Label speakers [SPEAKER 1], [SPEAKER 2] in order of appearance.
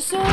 [SPEAKER 1] so